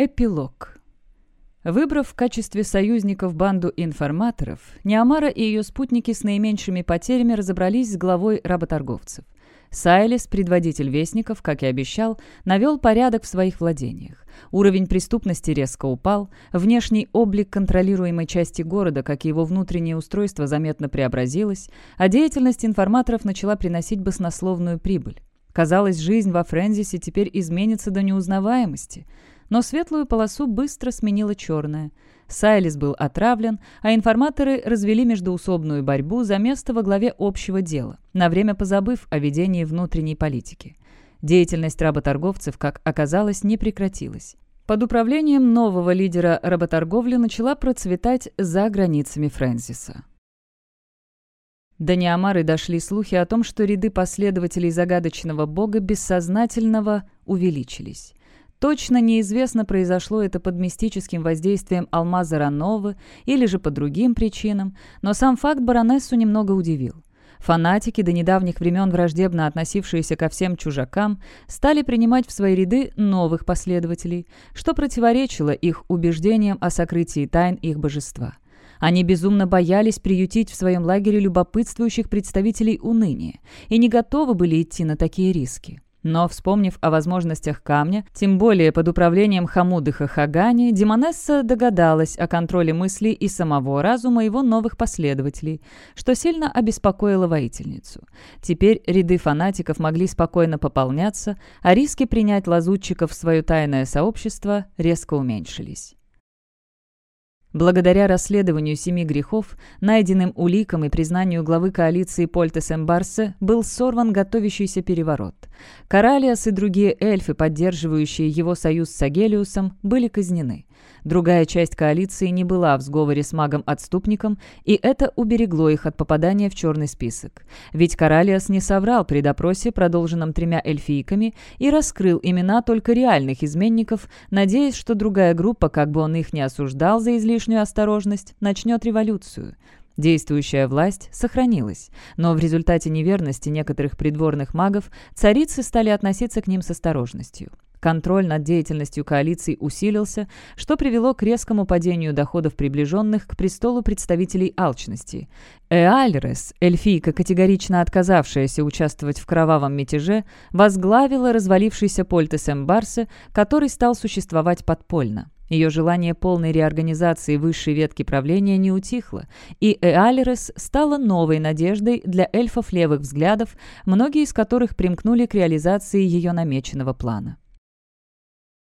Эпилог. Выбрав в качестве союзников банду информаторов, Неамара и ее спутники с наименьшими потерями разобрались с главой работорговцев. Сайлис, предводитель вестников, как и обещал, навел порядок в своих владениях. Уровень преступности резко упал, внешний облик контролируемой части города, как и его внутреннее устройство, заметно преобразилось, а деятельность информаторов начала приносить баснословную прибыль. Казалось, жизнь во Френзисе теперь изменится до неузнаваемости – но светлую полосу быстро сменила черная. Сайлис был отравлен, а информаторы развели междуусобную борьбу за место во главе общего дела, на время позабыв о ведении внутренней политики. Деятельность работорговцев, как оказалось, не прекратилась. Под управлением нового лидера работорговли начала процветать за границами Фрэнсиса. До Неомары дошли слухи о том, что ряды последователей загадочного бога бессознательного увеличились. Точно неизвестно, произошло это под мистическим воздействием алмаза Рановы или же по другим причинам, но сам факт баронессу немного удивил. Фанатики, до недавних времен враждебно относившиеся ко всем чужакам, стали принимать в свои ряды новых последователей, что противоречило их убеждениям о сокрытии тайн их божества. Они безумно боялись приютить в своем лагере любопытствующих представителей уныния и не готовы были идти на такие риски. Но, вспомнив о возможностях камня, тем более под управлением Хамуды Хахагани, Демонесса догадалась о контроле мыслей и самого разума его новых последователей, что сильно обеспокоило воительницу. Теперь ряды фанатиков могли спокойно пополняться, а риски принять лазутчиков в свое тайное сообщество резко уменьшились. Благодаря расследованию семи грехов, найденным уликам и признанию главы коалиции Польтес Эмбарсе, был сорван готовящийся переворот. Каралиас и другие эльфы, поддерживающие его союз с Агелиусом, были казнены. Другая часть коалиции не была в сговоре с магом-отступником, и это уберегло их от попадания в черный список. Ведь Каралиас не соврал при допросе, продолженном тремя эльфийками, и раскрыл имена только реальных изменников, надеясь, что другая группа, как бы он их не осуждал за излишнюю осторожность, начнет революцию. Действующая власть сохранилась, но в результате неверности некоторых придворных магов царицы стали относиться к ним с осторожностью. Контроль над деятельностью коалиции усилился, что привело к резкому падению доходов приближенных к престолу представителей алчности. Эальрес, эльфийка, категорично отказавшаяся участвовать в кровавом мятеже, возглавила развалившийся Польтес Эмбарсе, который стал существовать подпольно. Ее желание полной реорганизации высшей ветки правления не утихло, и Эалерес стала новой надеждой для эльфов левых взглядов, многие из которых примкнули к реализации ее намеченного плана.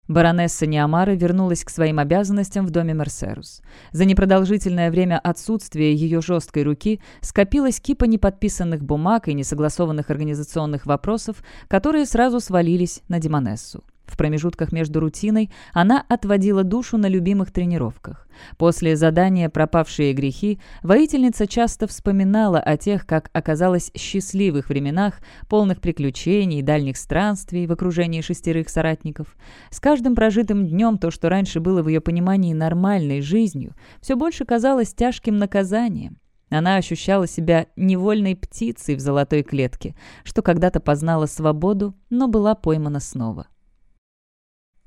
Баронесса Неамара вернулась к своим обязанностям в доме Мерсерус. За непродолжительное время отсутствия ее жесткой руки скопилась кипа неподписанных бумаг и несогласованных организационных вопросов, которые сразу свалились на Демонессу. В промежутках между рутиной она отводила душу на любимых тренировках. После задания «Пропавшие грехи» воительница часто вспоминала о тех, как оказалось, счастливых временах, полных приключений дальних странствий в окружении шестерых соратников. С каждым прожитым днем то, что раньше было в ее понимании нормальной жизнью, все больше казалось тяжким наказанием. Она ощущала себя невольной птицей в золотой клетке, что когда-то познала свободу, но была поймана снова.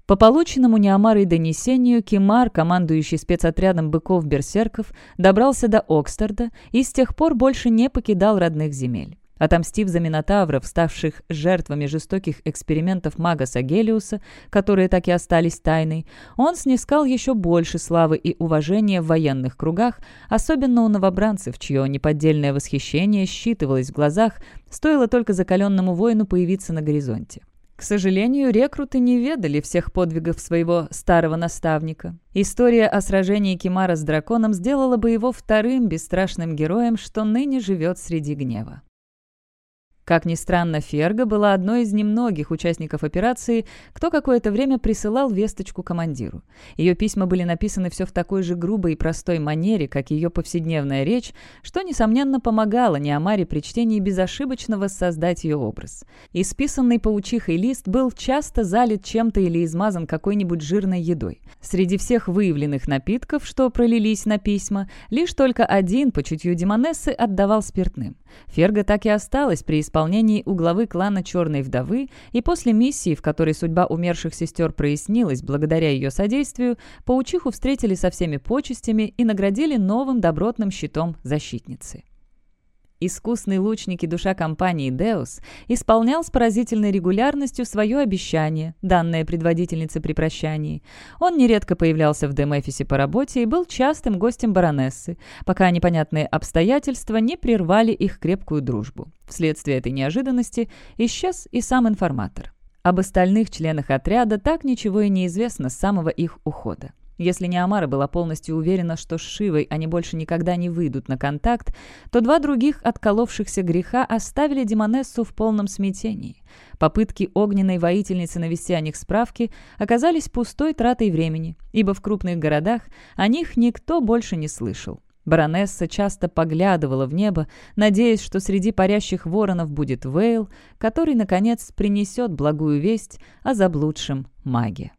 По полученному Неомарой донесению, Кимар, командующий спецотрядом быков-берсерков, добрался до Окстерда и с тех пор больше не покидал родных земель. Отомстив за Минотавров, ставших жертвами жестоких экспериментов мага Сагелиуса, которые так и остались тайной, он снискал еще больше славы и уважения в военных кругах, особенно у новобранцев, чье неподдельное восхищение считывалось в глазах, стоило только закаленному воину появиться на горизонте. К сожалению, рекруты не ведали всех подвигов своего старого наставника. История о сражении Кимара с драконом сделала бы его вторым бесстрашным героем, что ныне живет среди гнева. Как ни странно, Ферга была одной из немногих участников операции, кто какое-то время присылал весточку командиру. Ее письма были написаны все в такой же грубой и простой манере, как ее повседневная речь, что, несомненно, помогало Неомаре при чтении безошибочно воссоздать ее образ. Исписанный паучихой лист был часто залит чем-то или измазан какой-нибудь жирной едой. Среди всех выявленных напитков, что пролились на письма, лишь только один, по чутью Демонессы, отдавал спиртным – Ферга так и осталась при исполнении у главы клана Черной Вдовы, и после миссии, в которой судьба умерших сестер прояснилась благодаря ее содействию, паучиху встретили со всеми почестями и наградили новым добротным щитом защитницы. Искусный лучник и душа компании «Деус» исполнял с поразительной регулярностью свое обещание, данное предводительнице при прощании. Он нередко появлялся в Демефисе по работе и был частым гостем баронессы, пока непонятные обстоятельства не прервали их крепкую дружбу. Вследствие этой неожиданности исчез и сам информатор. Об остальных членах отряда так ничего и не известно с самого их ухода. Если Неомара была полностью уверена, что с Шивой они больше никогда не выйдут на контакт, то два других отколовшихся греха оставили Демонессу в полном смятении. Попытки огненной воительницы навести о них справки оказались пустой тратой времени, ибо в крупных городах о них никто больше не слышал. Баронесса часто поглядывала в небо, надеясь, что среди парящих воронов будет Вейл, который, наконец, принесет благую весть о заблудшем маге.